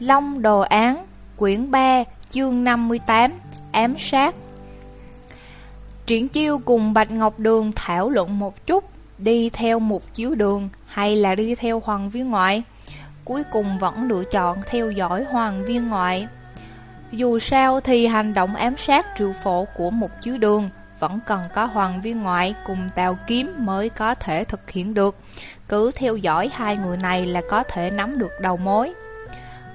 Long Đồ Án, quyển 3, chương 58, ám sát. Triển chiêu cùng Bạch Ngọc Đường thảo luận một chút, đi theo một chiếu đường hay là đi theo hoàng viên ngoại. Cuối cùng vẫn lựa chọn theo dõi hoàng viên ngoại. Dù sao thì hành động ám sát triệu phổ của một chiếu đường vẫn cần có hoàng viên ngoại cùng tàu kiếm mới có thể thực hiện được. Cứ theo dõi hai người này là có thể nắm được đầu mối.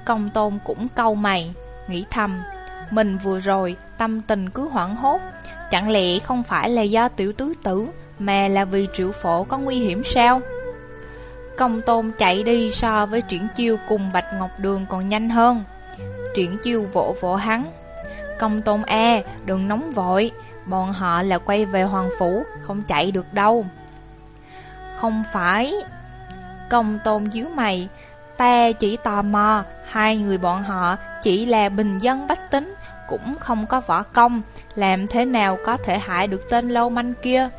Công tôn cũng câu mày, nghĩ thầm, mình vừa rồi tâm tình cứ hoảng hốt, chẳng lẽ không phải là do tiểu tứ tử, mà là vì triệu phổ có nguy hiểm sao? Công tôn chạy đi so với triển chiêu cùng Bạch Ngọc Đường còn nhanh hơn. Triển chiêu vỗ vỗ hắn. Công tôn e đừng nóng vội, bọn họ là quay về Hoàng Phủ, không chạy được đâu. Không phải. Công tôn dưới mày, Ta chỉ tò mò, hai người bọn họ chỉ là bình dân bách tính, cũng không có võ công, làm thế nào có thể hại được tên lâu manh kia.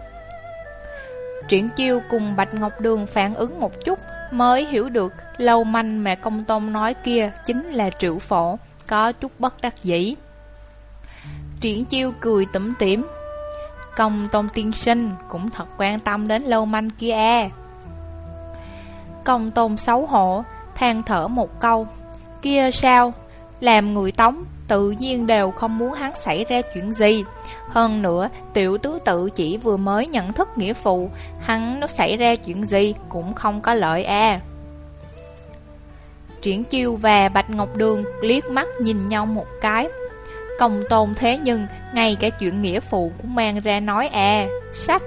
Triển chiêu cùng Bạch Ngọc Đường phản ứng một chút mới hiểu được lâu manh mà công tôn nói kia chính là triệu phổ, có chút bất đắc dĩ. Triển chiêu cười tủm tỉm. Công tôn tiên sinh cũng thật quan tâm đến lâu manh kia à. Công tôn xấu hổ, than thở một câu. Kia sao? Làm người tống, Tự nhiên đều không muốn hắn xảy ra chuyện gì. Hơn nữa, Tiểu tứ tự chỉ vừa mới nhận thức nghĩa phụ, Hắn nó xảy ra chuyện gì Cũng không có lợi à Triển chiêu và Bạch Ngọc Đường liếc mắt nhìn nhau một cái. Công tôn thế nhưng, Ngay cả chuyện nghĩa phụ cũng mang ra nói à Sách.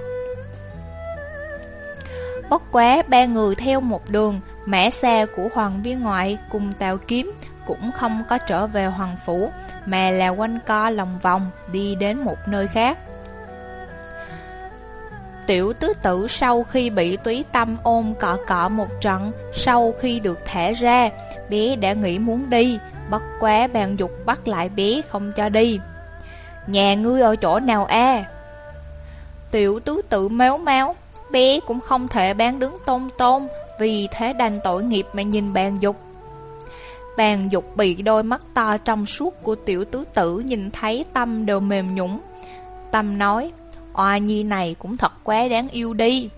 Bất quá ba người theo một đường Mã xe của Hoàng viên ngoại cùng Tào Kiếm cũng không có trở về Hoàng Phủ, mà là quanh co lòng vòng đi đến một nơi khác. Tiểu tứ tử sau khi bị túy tâm ôm cọ cọ một trận, sau khi được thả ra, bé đã nghĩ muốn đi, bất quá bàn dục bắt lại bé không cho đi. Nhà ngươi ở chỗ nào a? Tiểu tứ tự méo máu, bé cũng không thể bán đứng tôn tôn, vì thế đành tội nghiệp mà nhìn bàn dục. Bàn dục bị đôi mắt to trong suốt của tiểu tứ tử nhìn thấy tâm đều mềm nhũng. Tâm nói, Oa nhi này cũng thật quá đáng yêu đi.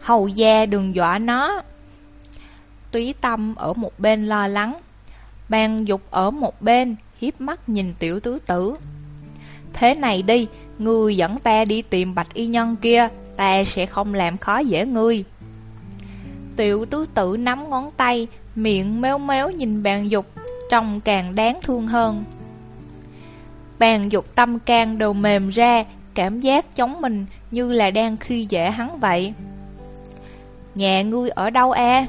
Hầu gia đừng dọa nó. Túy tâm ở một bên lo lắng. Bàn dục ở một bên, hiếp mắt nhìn tiểu tứ tử. Thế này đi, Ngươi dẫn ta đi tìm bạch y nhân kia, Ta sẽ không làm khó dễ ngươi. Tiểu tứ tử nắm ngón tay, miệng méo méo nhìn bàn dục, trông càng đáng thương hơn. Bàn dục tâm can đều mềm ra, cảm giác chống mình như là đang khi dễ hắn vậy. Nhà ngươi ở đâu e?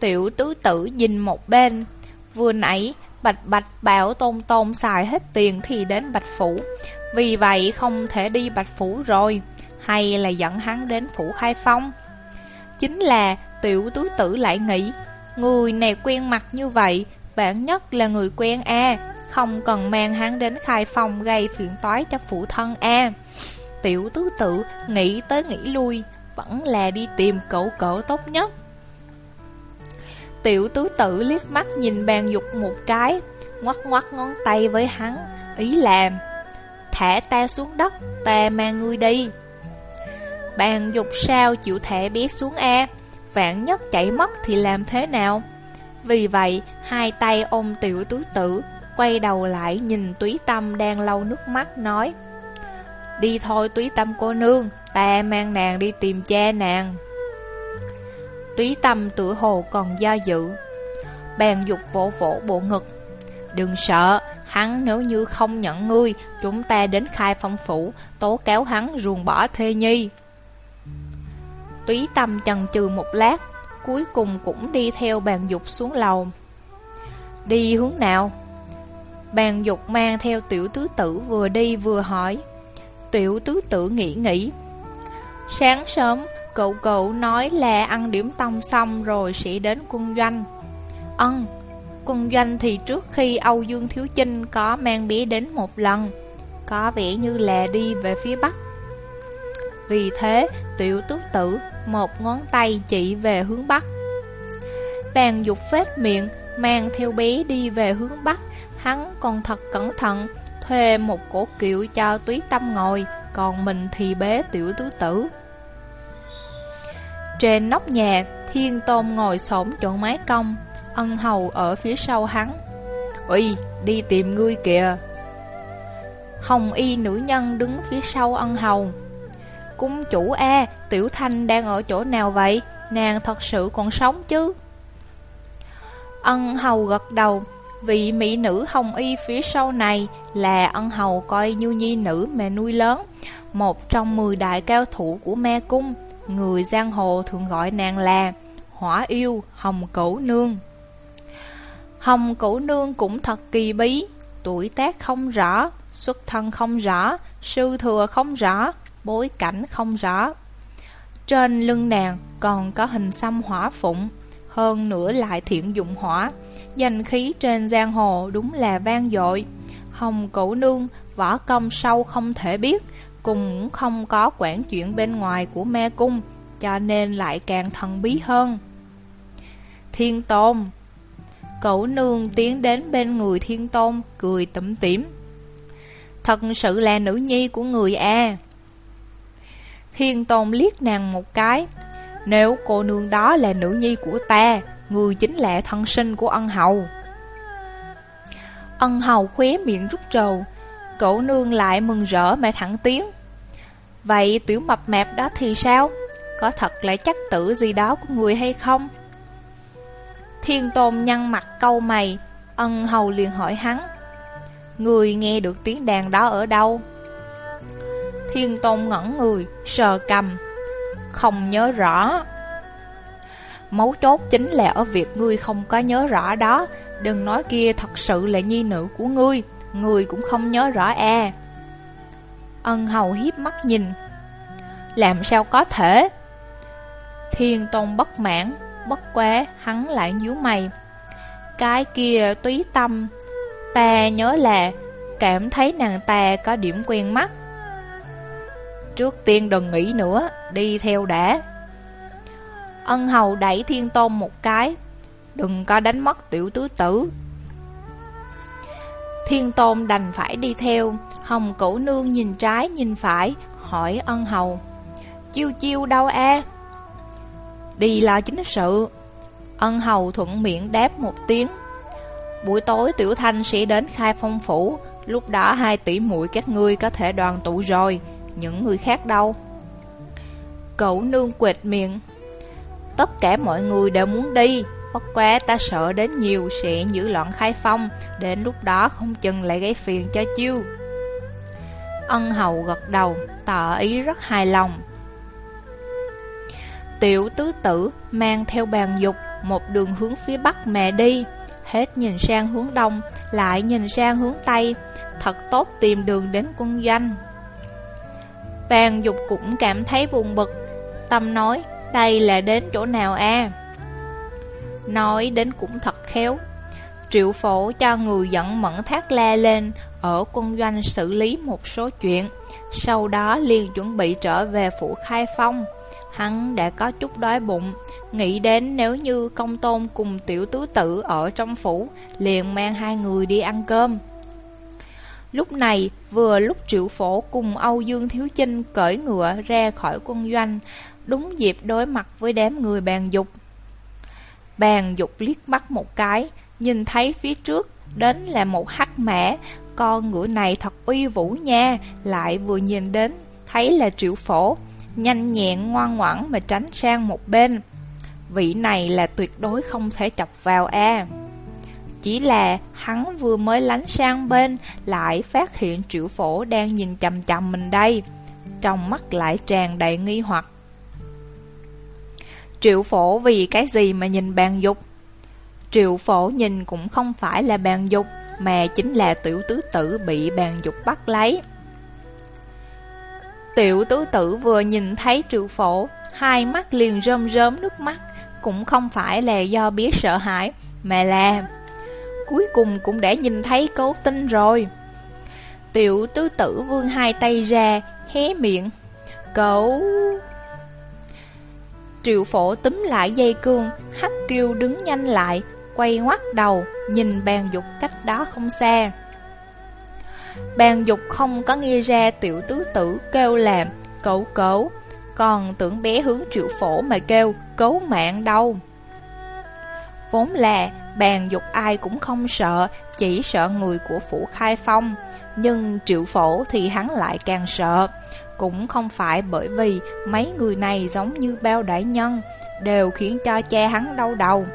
Tiểu tứ tử nhìn một bên, vừa nãy bạch bạch bảo tôn tôn xài hết tiền thì đến bạch phủ, vì vậy không thể đi bạch phủ rồi, hay là dẫn hắn đến phủ khai phong. Chính là tiểu tứ tử lại nghĩ, Người này quen mặt như vậy Bản nhất là người quen A, Không cần mang hắn đến khai phòng gây phiền toái cho phụ thân A. Tiểu tứ tử nghĩ tới nghĩ lui, Vẫn là đi tìm cậu cậu tốt nhất. Tiểu tứ tử liếc mắt nhìn bàn dục một cái Ngoắt ngoắt ngón tay với hắn, Ý làm Thả ta xuống đất, Ta mang ngươi đi. Bàn dục sao chịu thể biết xuống A, Vạn nhất chạy mất thì làm thế nào? Vì vậy, hai tay ôm tiểu tứ tử Quay đầu lại nhìn túy tâm đang lau nước mắt nói, Đi thôi túy tâm cô nương, Ta mang nàng đi tìm cha nàng. Túy tâm tự hồ còn do dự. Bàn dục vỗ vỗ bộ ngực, Đừng sợ, Hắn nếu như không nhận ngươi, Chúng ta đến khai phong phủ, Tố cáo hắn ruồng bỏ thê nhi. Túy tâm chần chừ một lát Cuối cùng cũng đi theo bàn dục xuống lầu. Đi hướng nào? Bàn dục mang theo tiểu tứ tử vừa đi vừa hỏi. Tiểu tứ tử nghĩ nghĩ. Sáng sớm, cậu cậu nói là ăn điểm tâm xong rồi sẽ đến quân doanh. Ân, quân doanh thì trước khi Âu Dương Thiếu Chinh có mang bé đến một lần. Có vẻ như là đi về phía Bắc. Vì thế, tiểu tứ tử một ngón tay chỉ về hướng Bắc Bàn dục phết miệng, mang theo bé đi về hướng Bắc. Hắn còn thật cẩn thận, thuê một cổ kiệu cho túy tâm ngồi, còn mình thì bế tiểu tứ tử. Trên nóc nhà, thiên tôn ngồi xổm chỗ mái cong, ân hầu ở phía sau hắn. Ui, đi tìm ngươi kìa. Hồng y nữ nhân đứng phía sau ân hầu. Cung chủ A, tiểu thanh đang ở chỗ nào vậy? Nàng thật sự còn sống chứ? Ân hầu gật đầu, vị mỹ nữ hồng y phía sau này là ân hầu coi như nhi nữ mẹ nuôi lớn, một trong mười đại cao thủ của me cung, người giang hồ thường gọi nàng là hỏa yêu hồng cửu nương. Hồng cửu nương cũng thật kỳ bí, tuổi tác không rõ, xuất thân không rõ, sư thừa không rõ, bối cảnh không rõ. Trên lưng nàng còn có hình xăm hỏa phụng, hơn nữa lại thiện dụng hỏa, danh khí trên giang hồ đúng là vang dội. Hồng cửu nương, võ công sâu không thể biết, cùng không có quản chuyện bên ngoài của me cung, cho nên lại càng thần bí hơn. Thiên Tôn Cửu nương tiến đến bên người Thiên Tôn, cười tẩm tỉm. Thật sự là nữ nhi của người A. Thiên Tôn liếc nàng một cái. Nếu cô nương đó là nữ nhi của ta, người chính là thân sinh của ân hầu. Ân hầu khóe miệng rút trầu, cổ nương lại mừng rỡ mà thẳng tiếng. Vậy tiểu mập mạp đó thì sao? Có thật là chắc tử gì đó của người hay không? Thiên tôn nhăn mặt câu mày, ân hầu liền hỏi hắn. Người nghe được tiếng đàn đó ở đâu? Thiên tôn ngẩn người, sờ cầm. Không nhớ rõ. Mấu chốt chính là ở việc ngươi không có nhớ rõ đó. Đừng nói kia thật sự là nhi nữ của ngươi Ngươi cũng không nhớ rõ e. Ân hầu hiếp mắt nhìn. Làm sao có thể? Thiên tôn bất mãn Bất quá hắn lại nhíu mày. Cái kia túy tâm Ta nhớ là Cảm thấy nàng ta có điểm quen mắt. Trước tiên đừng nghĩ nữa, Đi theo đã. Ân hầu đẩy thiên tôn một cái. Đừng có đánh mất tiểu tứ tử. Thiên tôn đành phải đi theo. Hồng cửu nương nhìn trái, nhìn phải, Hỏi ân hầu. Chiêu chiêu đâu a? Đi là chính sự. Ân hầu thuận miệng đáp một tiếng. Buổi tối tiểu thanh sẽ đến khai phong phủ. Lúc đó hai tỷ muội các ngươi có thể đoàn tụ rồi. Những người khác đâu. Cậu nương quệt miệng, Tất cả mọi người đều muốn đi, Bất quá ta sợ đến nhiều sẽ giữ loạn khai phong, Đến lúc đó không chừng lại gây phiền cho chiêu. Ân hầu gật đầu, Tỏ ý rất hài lòng. Tiểu tứ tử mang theo bàn dục Một đường hướng phía bắc mẹ đi, Hết nhìn sang hướng đông, Lại nhìn sang hướng tây. Thật tốt tìm đường đến quân doanh. Bàn dục cũng cảm thấy buồn bực. Tâm nói, đây là đến chỗ nào a? Nói đến cũng thật khéo. Triệu phổ cho người dẫn mẫn thác la lên, Ở quân doanh xử lý một số chuyện. Sau đó liền chuẩn bị trở về phủ khai phong. Hắn đã có chút đói bụng, Nghĩ đến nếu như công tôn cùng tiểu tứ tử ở trong phủ, Liền mang hai người đi ăn cơm. Lúc này, vừa lúc triệu phổ cùng Âu Dương Thiếu Chinh cởi ngựa ra khỏi quân doanh đúng dịp đối mặt với đám người bàn dục. Bàn dục liếc mắt một cái, nhìn thấy phía trước, đến là một hắc mã, con ngựa này thật uy vũ nha, lại vừa nhìn đến, thấy là triệu phổ, nhanh nhẹn ngoan ngoãn mà tránh sang một bên. Vị này là tuyệt đối không thể chọc vào a. Chỉ là hắn vừa mới lánh sang bên, Lại phát hiện triệu phổ đang nhìn chầm chầm mình đây. Trong mắt lại tràn đầy nghi hoặc. Triệu phổ vì cái gì mà nhìn bàn dục? Triệu phổ nhìn cũng không phải là bàn dục, Mà chính là tiểu tứ tử bị bàn dục bắt lấy. Tiểu tứ tử vừa nhìn thấy triệu phổ, Hai mắt liền rơm rớm nước mắt. Cũng không phải là do biết sợ hãi, Mà là Cuối cùng cũng đã nhìn thấy cố tinh rồi Tiểu tứ tử vương hai tay ra Hé miệng Cậu Triệu phổ túm lại dây cương, hắc kiêu đứng nhanh lại, quay ngoắt đầu, nhìn bàn dục cách đó không xa. Bàn dục không có nghe ra tiểu tứ tử kêu làm, cấu cấu, còn tưởng bé hướng triệu phổ mà kêu cấu mạng đâu. Vốn là bàn dục ai cũng không sợ, chỉ sợ người của phủ khai phong. Nhưng triệu phổ thì hắn lại càng sợ. Cũng không phải bởi vì mấy người này giống như bao đại nhân, đều khiến cho cha hắn đau đầu.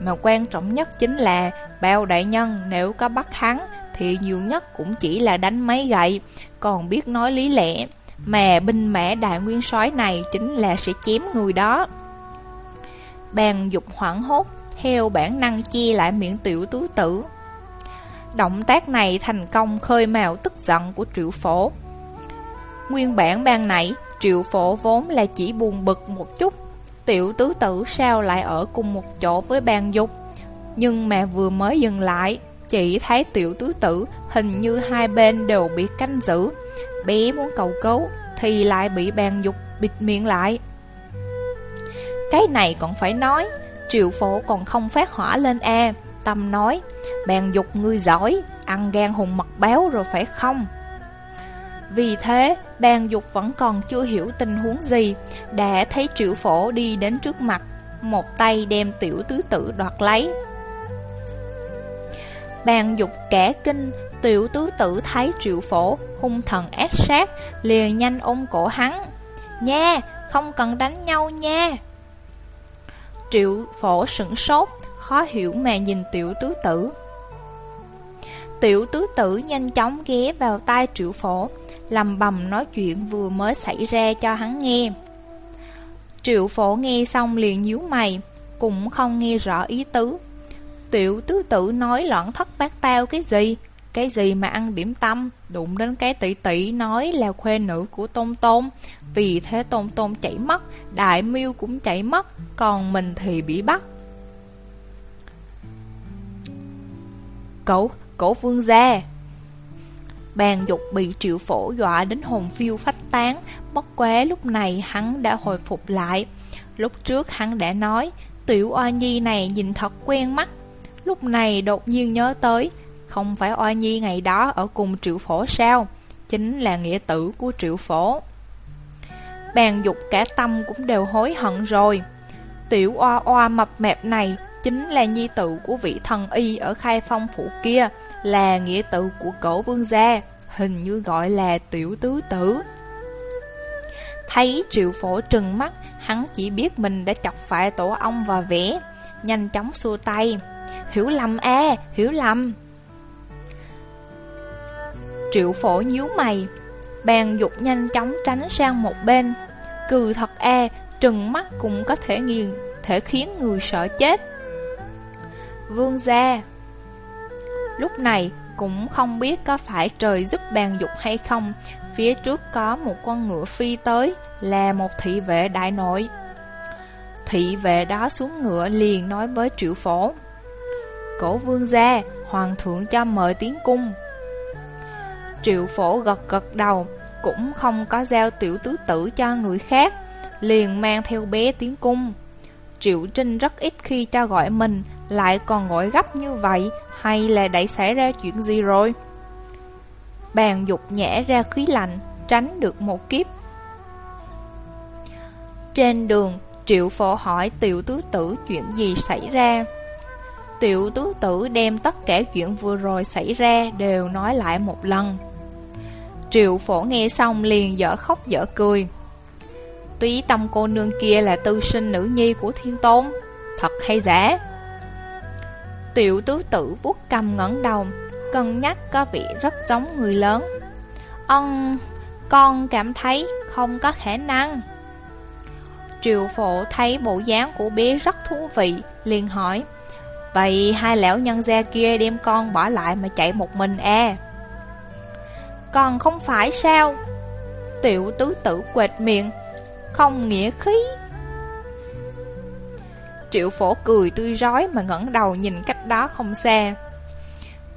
Mà quan trọng nhất chính là bao đại nhân nếu có bắt hắn thì nhiều nhất cũng chỉ là đánh mấy gậy, còn biết nói lý lẽ. Mà binh mã đại nguyên soái này chính là sẽ chém người đó. Bàn dục hoảng hốt, theo bản năng chia lại miệng tiểu tứ tử. Động tác này thành công khơi mào tức giận của triệu phổ. Nguyên bản ban nãy, triệu phổ vốn là chỉ buồn bực một chút. Tiểu tứ tử sao lại ở cùng một chỗ với bàn dục. Nhưng mà vừa mới dừng lại, chỉ thấy tiểu tứ tử hình như hai bên đều bị canh giữ. Bé muốn cầu cứu thì lại bị bàn dục bịt miệng lại. Cái này còn phải nói, triệu phổ còn không phát hỏa lên e Tâm nói, bàn dục ngươi giỏi, ăn gan hùng mật béo rồi phải không? Vì thế, bàn dục vẫn còn chưa hiểu tình huống gì, đã thấy triệu phổ đi đến trước mặt, một tay đem tiểu tứ tử đoạt lấy. Bàn dục kẻ kinh, tiểu tứ tử thấy triệu phổ, hung thần ác sát, liền nhanh ôm cổ hắn. Nha, không cần đánh nhau nha. Triệu phổ sửng sốt, khó hiểu mà nhìn tiểu tứ tử. Tiểu tứ tử nhanh chóng ghé vào tai triệu phổ, lầm bầm nói chuyện vừa mới xảy ra cho hắn nghe. Triệu phổ nghe xong liền nhíu mày, cũng không nghe rõ ý tứ. Tiểu tứ tử nói loạn thất bát tao cái gì, cái gì mà ăn điểm tâm, đụng đến cái tỷ tỷ nói là khuê nữ của Tôn Tôn. Vì thế Tôn Tôn chạy mất, Đại Miêu cũng chạy mất, còn mình thì bị bắt. Cậu, cổ vương gia Bàn dục bị triệu phổ dọa đến hồn phiêu phách tán Bất quá lúc này hắn đã hồi phục lại Lúc trước hắn đã nói Tiểu oa nhi này nhìn thật quen mắt Lúc này đột nhiên nhớ tới không phải oa nhi ngày đó ở cùng triệu phổ sao Chính là nghĩa tử của triệu phổ Bàn dục cả tâm cũng đều hối hận rồi Tiểu oa oa mập mẹp này chính là nhi tử của vị thần y ở khai phong phủ kia, là nghĩa tử của cổ vương gia, hình như gọi là tiểu tứ tử. Thấy triệu phổ trừng mắt, hắn chỉ biết mình đã chọc phải tổ ong và vẽ, nhanh chóng xua tay. Hiểu lầm e hiểu lầm. Triệu phổ nhíu mày, bàn dục nhanh chóng tránh sang một bên. Cừ thật e, trừng mắt cũng có thể nghiền, thể khiến người sợ chết. Vương gia Lúc này cũng không biết có phải trời giúp bàn dục hay không Phía trước có một con ngựa phi tới Là một thị vệ đại nội Thị vệ đó xuống ngựa liền nói với triệu phổ Cổ vương gia Hoàng thượng cho mời tiến cung Triệu phổ gật gật đầu, Cũng không có giao tiểu tứ tử cho người khác, Liền mang theo bé tiến cung. Triệu Trinh rất ít khi cho gọi mình, lại còn gọi gấp như vậy, Hay là đã xảy ra chuyện gì rồi? Bàn dục nhẽ ra khí lạnh, Tránh được một kiếp. Trên đường, Triệu phổ hỏi tiểu tứ tử chuyện gì xảy ra. Tiểu tứ tử đem tất cả chuyện vừa rồi xảy ra Đều nói lại một lần. Triệu phổ nghe xong liền dở khóc dở cười. Túy tâm cô nương kia là tư sinh nữ nhi của thiên tôn, Thật hay giả? Tiểu tứ tử vuốt cầm ngẩng đầu, Cân nhắc có vị rất giống người lớn. Ông, Con cảm thấy không có khả năng. Triệu phổ thấy bộ dáng của bé rất thú vị, liền hỏi, Vậy hai lão nhân gia kia đem con bỏ lại mà chạy một mình à? Còn không phải sao Tiểu tứ tử quệt miệng Không nghĩa khí Triệu phổ cười tươi rói mà ngẩng đầu nhìn cách đó không xa.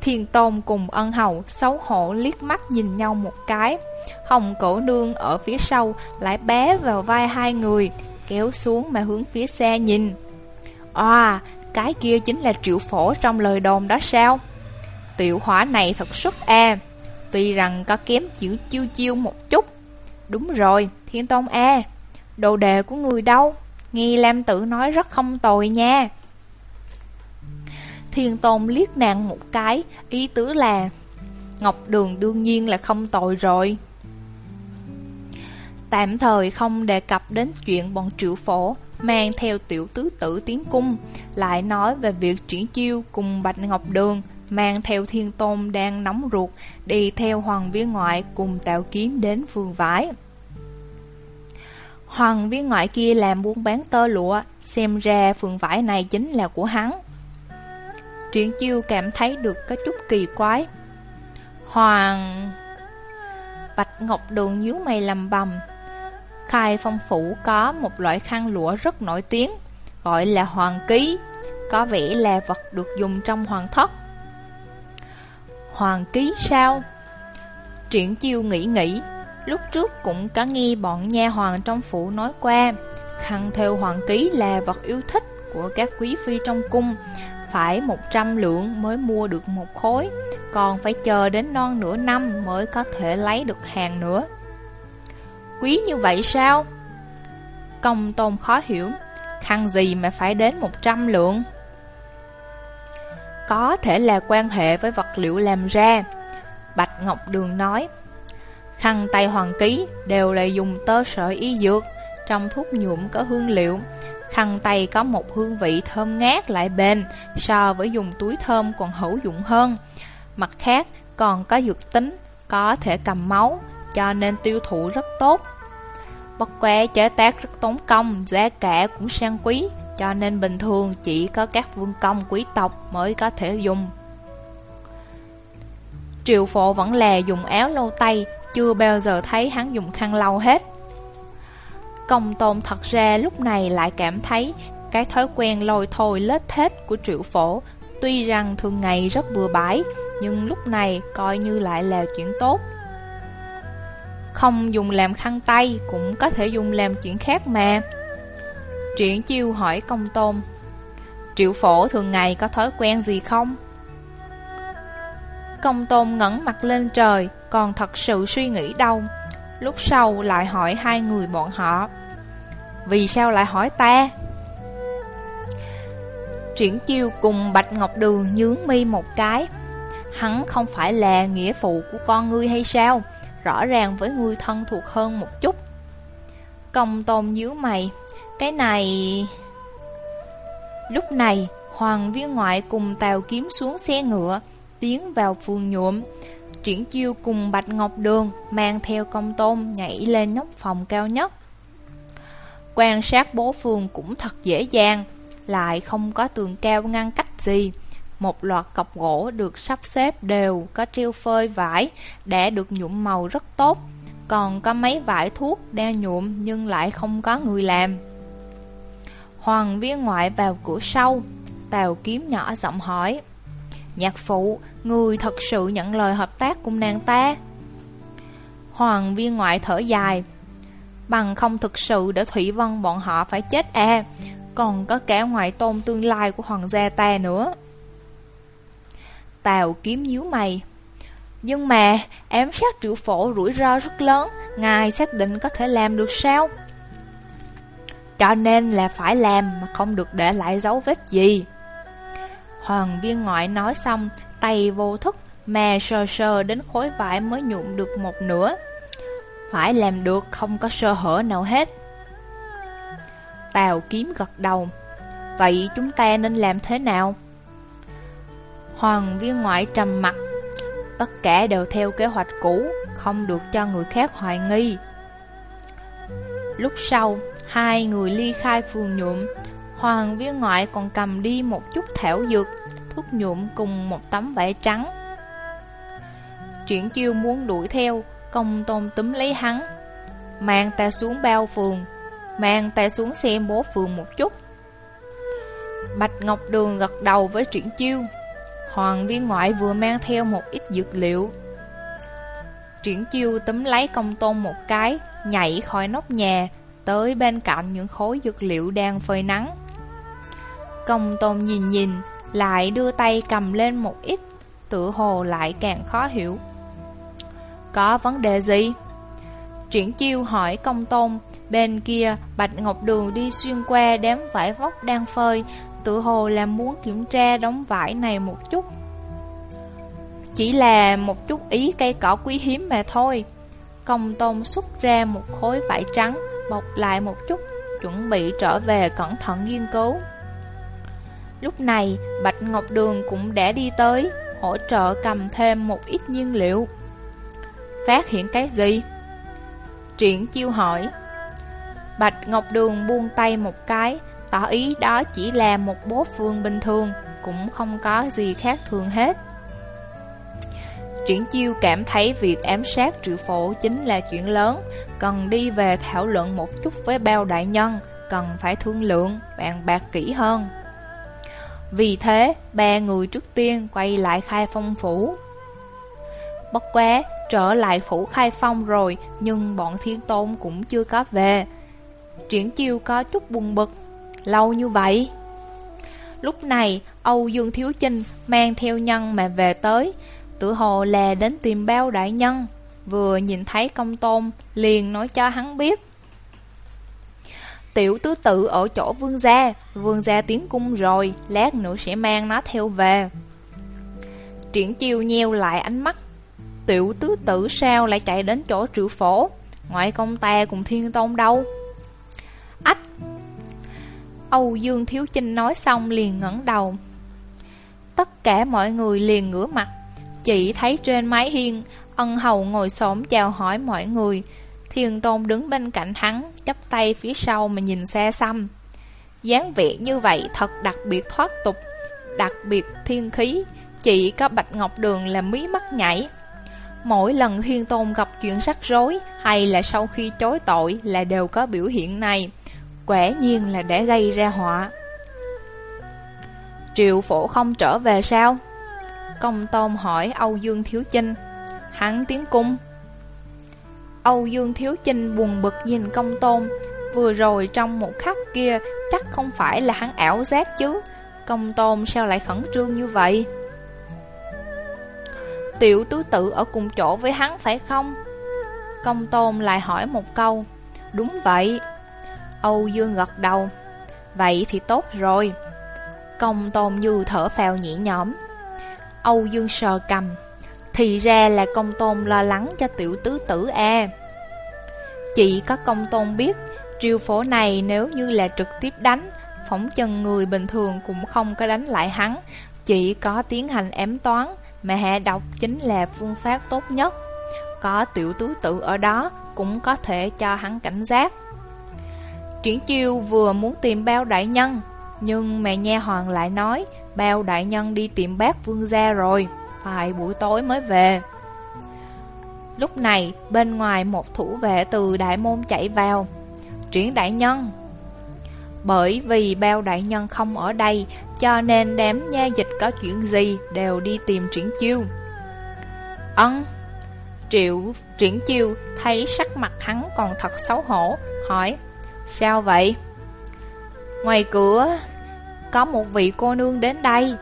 Thiên Tôn cùng ân hầu xấu hổ liếc mắt nhìn nhau một cái. Hồng cổ nương ở phía sau lại bé vào vai hai người, kéo xuống mà hướng phía xe nhìn. À, cái kia chính là triệu phổ trong lời đồn đó sao? Tiểu hỏa này thật xuất a e. Tuy rằng có kém chữ chiêu chiêu một chút. Đúng rồi, thiên tôn a. Đồ đề của người đâu? Nghi Lam tử nói rất không tồi nha. Thiên tôn liếc nàng một cái Ý tứ là Ngọc Đường đương nhiên là không tồi rồi. Tạm thời không đề cập đến chuyện bọn triệu phổ Mang theo tiểu tứ tử tiến cung Lại nói về việc triển chiêu cùng Bạch Ngọc Đường Mang theo thiên tôn đang nóng ruột, Đi theo hoàng viên ngoại cùng tạo kiếm đến phường vải Hoàng viên ngoại kia làm buôn bán tơ lụa, Xem ra phường vải này chính là của hắn. Triển chiêu cảm thấy được có chút kỳ quái. Hoàng... Bạch Ngọc Đường nhíu mày lầm bầm. Khai phong phủ có một loại khăn lụa rất nổi tiếng, Gọi là hoàng ký. Có vẻ là vật được dùng trong hoàng thất. Hoàng ký sao? Triển chiêu nghĩ nghĩ, Lúc trước cũng có nghe bọn nha hoàng trong phủ nói qua Khăn theo hoàng ký là vật yêu thích của các quý phi trong cung, Phải 100 lượng mới mua được một khối, Còn phải chờ đến non nửa năm mới có thể lấy được hàng nữa Quý như vậy sao? Công tôn khó hiểu Khăn gì mà phải đến 100 lượng? Có thể là quan hệ với vật liệu làm ra. Bạch Ngọc Đường nói, Khăn tay hoàng ký đều là dùng tơ sợi y dược, Trong thuốc nhuộm có hương liệu. Khăn tay có một hương vị thơm ngát lại bền, So với dùng túi thơm còn hữu dụng hơn. Mặt khác, còn có dược tính, Có thể cầm máu, Cho nên tiêu thụ rất tốt. Bất quá chế tác rất tốn công, Giá cả cũng sang quý. Cho nên bình thường chỉ có các vương công quý tộc mới có thể dùng. Triệu phổ vẫn là dùng áo lâu tay, chưa bao giờ thấy hắn dùng khăn lau hết. Công tôn thật ra lúc này lại cảm thấy Cái thói quen lôi thôi lết thết của triệu phổ Tuy rằng thường ngày rất bừa bãi, Nhưng lúc này coi như lại là chuyện tốt. Không dùng làm khăn tay Cũng có thể dùng làm chuyện khác mà. Triển chiêu hỏi công tôn, Triệu phổ thường ngày có thói quen gì không? Công tôn ngẩng mặt lên trời, còn thật sự suy nghĩ đâu. Lúc sau lại hỏi hai người bọn họ. Vì sao lại hỏi ta? Triển chiêu cùng Bạch Ngọc Đường nhướng mi một cái. Hắn không phải là nghĩa phụ của con ngươi hay sao? Rõ ràng với ngươi thân thuộc hơn một chút. Công tôn nhíu mày. Cái này... Lúc này, Hoàng viên ngoại cùng Tàu Kiếm xuống xe ngựa, tiến vào phường nhuộm. Triển chiêu cùng Bạch Ngọc Đường mang theo công tôn nhảy lên nóc phòng cao nhất. Quan sát bố phường cũng thật dễ dàng, lại không có tường cao ngăn cách gì. Một loạt cọc gỗ được sắp xếp đều có treo phơi vải đã được nhuộm màu rất tốt. Còn có mấy vải thuốc đang nhuộm nhưng lại không có người làm. Hoàng viên ngoại vào cửa sau, Tào kiếm nhỏ giọng hỏi. Nhạc phụ, người thật sự nhận lời hợp tác cùng nàng ta? Hoàng viên ngoại thở dài Bằng không thực sự để Thủy Vân bọn họ phải chết à Còn có cả ngoại tôn tương lai của hoàng gia ta nữa. Tào kiếm nhíu mày Nhưng mà ám sát triệu phổ rủi ro rất lớn Ngài xác định có thể làm được sao? Cho nên là phải làm mà không được để lại dấu vết gì Hoàng viên ngoại nói xong, tay vô thức mà sờ sờ đến khối vải mới nhuộm được một nửa. Phải làm được không có sơ hở nào hết. Tào kiếm gật đầu. Vậy chúng ta nên làm thế nào? Hoàng viên ngoại trầm mặt. Tất cả đều theo kế hoạch cũ, không được cho người khác hoài nghi. Lúc sau, hai người ly khai phường nhuộm, Hoàng viên ngoại còn cầm đi một chút thảo dược, thuốc nhuộm cùng một tấm vải trắng. Triển chiêu muốn đuổi theo, công tôn túm lấy hắn. Mang ta xuống bao phường, mang ta xuống xem bố phường một chút. Bạch Ngọc Đường gật đầu với triển chiêu. Hoàng viên ngoại vừa mang theo một ít dược liệu. Triển chiêu túm lấy công tôn một cái, nhảy khỏi nóc nhà, tới bên cạnh những khối dược liệu đang phơi nắng. Công tôn nhìn nhìn, lại đưa tay cầm lên một ít, tự hồ lại càng khó hiểu. Có vấn đề gì? Triển chiêu hỏi công tôn, bên kia Bạch Ngọc Đường đi xuyên qua đám vải vóc đang phơi, tự hồ là muốn kiểm tra đống vải này một chút. Chỉ là một chút ý cây cỏ quý hiếm mà thôi. Công tôn xuất ra một khối vải trắng, bọc lại một chút, chuẩn bị trở về cẩn thận nghiên cứu. Lúc này, Bạch Ngọc Đường cũng đã đi tới, hỗ trợ cầm thêm một ít nhiên liệu. Phát hiện cái gì? Triển chiêu hỏi. Bạch Ngọc Đường buông tay một cái, tỏ ý đó chỉ là một bố phương bình thường, cũng không có gì khác thường hết. Triển chiêu cảm thấy việc ám sát triệu phổ chính là chuyện lớn, cần đi về thảo luận một chút với bao đại nhân, cần phải thương lượng, bàn bạc kỹ hơn. Vì thế, ba người trước tiên quay lại khai phong phủ. Bất quá, trở lại phủ khai phong rồi, nhưng bọn thiên tôn cũng chưa có về. Triển chiêu có chút buồn bực, lâu như vậy. Lúc này, Âu Dương Thiếu Chinh mang theo nhân mà về tới, tự hồ là đến tìm bao đại nhân. Vừa nhìn thấy công tôn, liền nói cho hắn biết. Tiểu tứ tự ở chỗ vương gia Vương gia tiến cung rồi Lát nữa sẽ mang nó theo về. Triển chiêu nheo lại ánh mắt. Tiểu tứ tự sao lại chạy đến chỗ triệu phổ? Ngoại công ta cùng thiên tôn đâu? Ách! Âu Dương Thiếu Chinh nói xong liền ngẩng đầu. Tất cả mọi người liền ngửa mặt. Chỉ thấy trên mái hiên Ân hầu ngồi xổm chào hỏi mọi người Thiên Tôn đứng bên cạnh hắn, chắp tay phía sau mà nhìn xa xăm. dáng vẻ như vậy thật đặc biệt thoát tục, đặc biệt thiên khí, chỉ có Bạch Ngọc Đường là mí mắt nhảy. Mỗi lần Thiên Tôn gặp chuyện rắc rối hay là sau khi chối tội là đều có biểu hiện này, quả nhiên là để gây ra họa. Triệu phổ không trở về sao? Công Tôn hỏi Âu Dương Thiếu Chinh. Hắn tiến cung. Âu Dương Thiếu Chinh buồn bực nhìn công tôn. Vừa rồi trong một khắc kia, Chắc không phải là hắn ảo giác chứ. Công tôn sao lại khẩn trương như vậy? Tiểu tứ tự ở cùng chỗ với hắn phải không? Công tôn lại hỏi một câu. Đúng vậy. Âu Dương gật đầu. Vậy thì tốt rồi. Công tôn như thở phào nhẹ nhõm. Âu Dương sờ cầm. Thì ra là công tôn lo lắng cho tiểu tứ tử a Chỉ có công tôn biết, Triều phổ này nếu như là trực tiếp đánh Phóng chân người bình thường cũng không có đánh lại hắn. Chỉ có tiến hành ém toán, Mà hạ độc chính là phương pháp tốt nhất. Có tiểu tứ tử ở đó Cũng có thể cho hắn cảnh giác. Triển chiêu vừa muốn tìm bao đại nhân, Nhưng mẹ nha hoàng lại nói Bao đại nhân đi tìm bác vương gia rồi phải buổi tối mới về. Lúc này, bên ngoài một thủ vệ từ đại môn chạy vào. Triển đại nhân Bởi vì bao đại nhân không ở đây, cho nên đám nha dịch có chuyện gì đều đi tìm triển chiêu. Ân Triệu triển chiêu thấy sắc mặt hắn còn thật xấu hổ, hỏi Sao vậy? Ngoài cửa có một vị cô nương đến đây.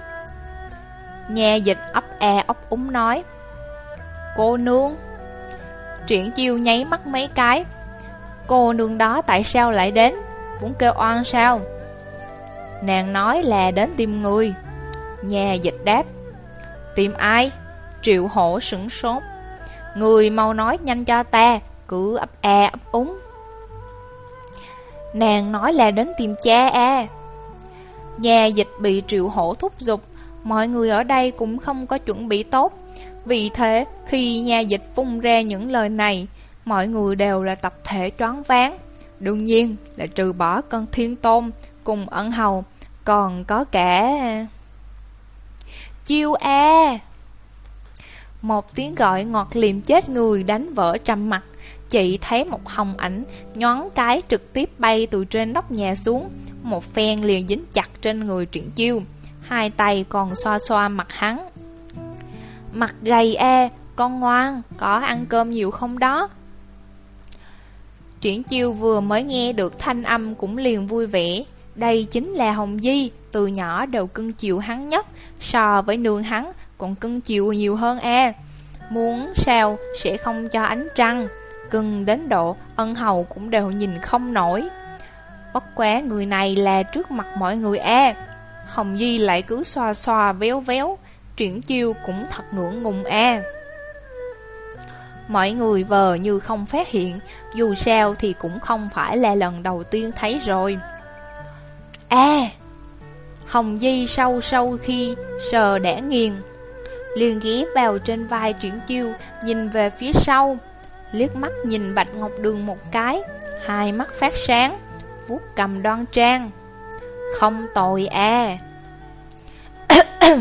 Nhà dịch ấp e ấp úng nói, Cô nương. Triển chiêu nháy mắt mấy cái, Cô nương đó tại sao lại đến? Muốn kêu oan sao? Nàng nói là đến tìm người. Nhà dịch đáp, Tìm ai? Triệu hổ sửng sốt, Người mau nói nhanh cho ta, Cứ ấp e ấp úng. Nàng nói là đến tìm cha à Nhà dịch bị triệu hổ thúc giục mọi người ở đây cũng không có chuẩn bị tốt. Vì thế, khi nhà dịch vung ra những lời này, mọi người đều là tập thể choáng váng. Đương nhiên là trừ bỏ con thiên tôn cùng ẩn hầu, còn có cả... Chiêu a Một tiếng gọi ngọt liềm chết người đánh vỡ trầm mặt. Chị thấy một hồng ảnh nhón cái trực tiếp bay từ trên nóc nhà xuống, một phen liền dính chặt trên người truyện chiêu. Hai tay còn xoa xoa mặt hắn. Mặt gầy e Con ngoan Có ăn cơm nhiều không đó? Triển chiêu vừa mới nghe được thanh âm cũng liền vui vẻ. Đây chính là Hồng Di Từ nhỏ đều cưng chiều hắn nhất So với nương hắn còn cưng chiều nhiều hơn e. Muốn sao sẽ không cho ánh trăng? Cưng đến độ ân hầu cũng đều nhìn không nổi. Bất quá người này là trước mặt mọi người e. Hồng Di lại cứ xoa xoa véo véo, Triển chiêu cũng thật ngưỡng ngùng e. Mọi người vờ như không phát hiện, Dù sao thì cũng không phải là lần đầu tiên thấy rồi. A Hồng Di sâu sâu khi sờ đã nghiền, liền ghé vào trên vai triển chiêu, Nhìn về phía sau. Liếc mắt nhìn Bạch Ngọc Đường một cái, Hai mắt phát sáng, vuốt cầm đoan trang. Không tồi à.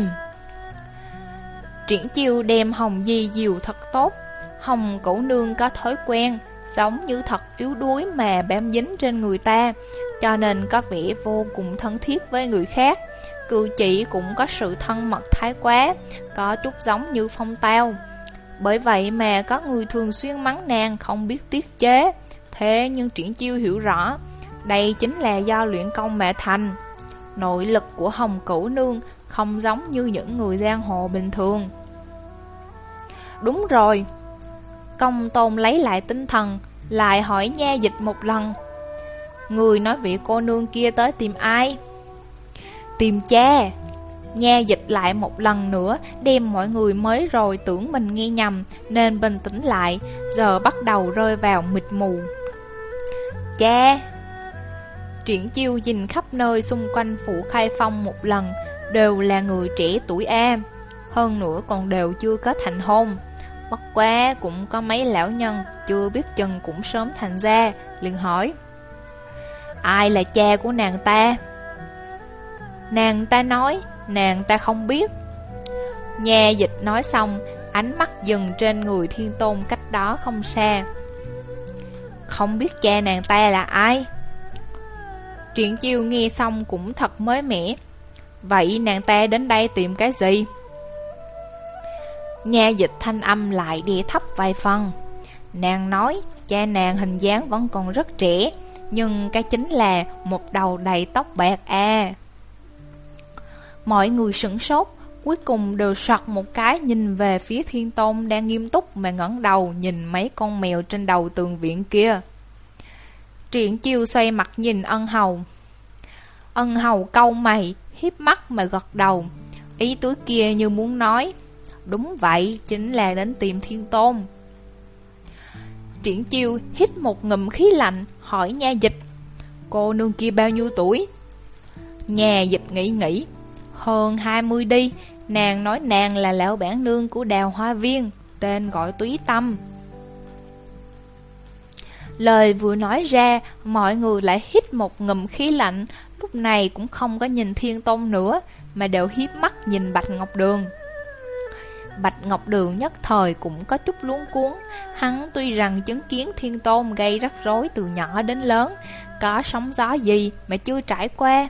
Triển chiêu đem Hồng Di dìu thật tốt, Hồng cổ nương có thói quen, Giống như thật yếu đuối mà bám dính trên người ta, Cho nên có vẻ vô cùng thân thiết với người khác. Cư chỉ cũng có sự thân mật thái quá, Có chút giống như phong tao. Bởi vậy mà có người thường xuyên mắng nàng không biết tiết chế. Thế nhưng triển chiêu hiểu rõ, Đây chính là do luyện công mẹ thành. Nội lực của hồng cửu nương không giống như những người giang hồ bình thường. Đúng rồi, Công tôn lấy lại tinh thần, Lại hỏi nha dịch một lần. Người nói vị cô nương kia tới tìm ai? Tìm cha. Nha dịch lại một lần nữa, Đem mọi người mới rồi tưởng mình nghe nhầm Nên bình tĩnh lại, Giờ bắt đầu rơi vào mịt mù. Cha Triển chiêu nhìn khắp nơi xung quanh phủ khai phong một lần, Đều là người trẻ tuổi am Hơn nữa còn đều chưa có thành hôn. Bất quá cũng có mấy lão nhân Chưa biết chừng cũng sớm thành ra liền hỏi, Ai là cha của nàng ta? Nàng ta nói Nàng ta không biết. Nhà dịch nói xong, Ánh mắt dừng trên người thiên tôn cách đó không xa. Không biết cha nàng ta là ai. Triển chiêu nghe xong cũng thật mới mẻ. Vậy nàng ta đến đây tìm cái gì? Nhà dịch thanh âm lại đi thấp vài phần. Nàng nói, cha nàng hình dáng vẫn còn rất trẻ, Nhưng cái chính là một đầu đầy tóc bạc à. Mọi người sửng sốt Cuối cùng đều soạt một cái nhìn về phía thiên tôn đang nghiêm túc mà ngẩng đầu nhìn mấy con mèo trên đầu tường viện kia. Triển chiêu xoay mặt nhìn ân hầu. Ân hầu câu mày, hiếp mắt mà gật đầu. Ý tứ kia như muốn nói. Đúng vậy, chính là đến tìm thiên tôn. Triển chiêu hít một ngụm khí lạnh, hỏi nha dịch. Cô nương kia bao nhiêu tuổi? Nhà dịch nghĩ nghĩ, hơn 20 đi, nàng nói nàng là lão bản nương của đào hoa viên, tên gọi túy tâm. Lời vừa nói ra, mọi người lại hít một ngụm khí lạnh, lúc này cũng không có nhìn thiên tôn nữa, mà đều hiếp mắt nhìn Bạch Ngọc Đường. Bạch Ngọc Đường nhất thời cũng có chút luống cuốn, hắn tuy rằng chứng kiến thiên tôn gây rắc rối từ nhỏ đến lớn, có sóng gió gì mà chưa trải qua,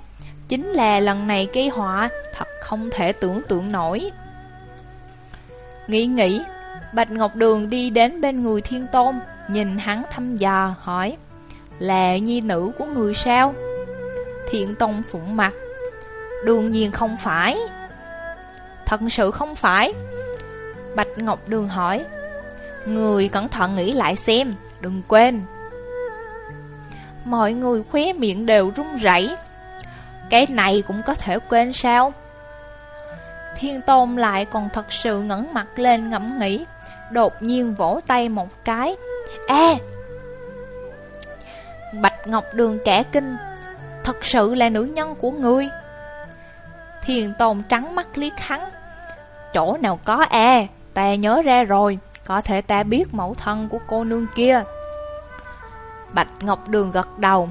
Chính là lần này gây họa, Thật không thể tưởng tượng nổi. Nghĩ nghĩ, Bạch Ngọc Đường đi đến bên người thiên tôn, Nhìn hắn thăm dò, hỏi, Là nhi nữ của người sao? Thiện tôn phụng mặt, Đương nhiên không phải. Thật sự không phải? Bạch Ngọc Đường hỏi, Người cẩn thận nghĩ lại xem, Đừng quên. Mọi người khóe miệng đều run rẩy cái này cũng có thể quên sao? Thiên tôn lại còn thật sự ngẩng mặt lên ngẫm nghĩ, Đột nhiên vỗ tay một cái. À Bạch Ngọc Đường kẻ kinh, Thật sự là nữ nhân của ngươi. Thiên tôn trắng mắt liếc hắn. Chỗ nào có à Ta nhớ ra rồi, Có thể ta biết mẫu thân của cô nương kia. Bạch Ngọc Đường gật đầu.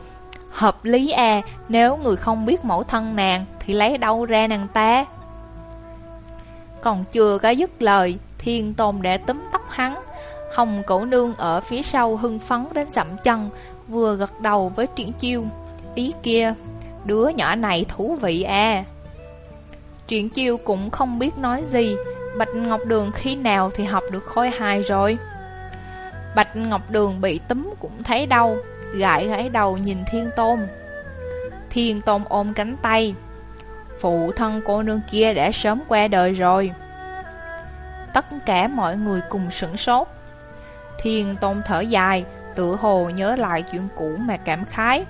Hợp lý à, nếu người không biết mẫu thân nàng Thì lấy đâu ra nàng ta? Còn chưa có dứt lời Thiên Tôn đã túm tóc hắn. Hồng cổ nương ở phía sau hưng phấn đến dậm chân Vừa gật đầu với triển chiêu. Ý kia, đứa nhỏ này thú vị à Triển chiêu cũng không biết nói gì. Bạch Ngọc Đường khi nào thì học được khối hài rồi? Bạch Ngọc Đường bị túm cũng thấy đau, Gãi gãi đầu nhìn Thiên Tôn. Thiên Tôn ôm cánh tay, Phụ thân cô nương kia đã sớm qua đời rồi. Tất cả mọi người cùng sửng sốt. Thiên Tôn thở dài, Tự hồ nhớ lại chuyện cũ mà cảm khái.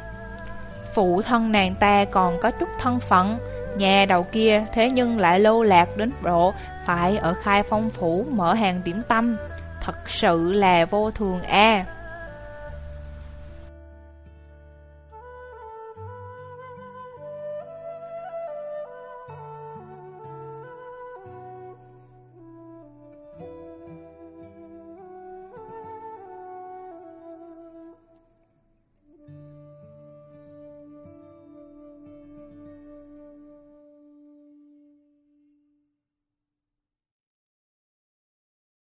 Phụ thân nàng ta còn có chút thân phận, Nhà đầu kia thế nhưng lại lâu lạc đến độ Phải ở khai phong phủ mở hàng điểm tâm. Thật sự là vô thường a.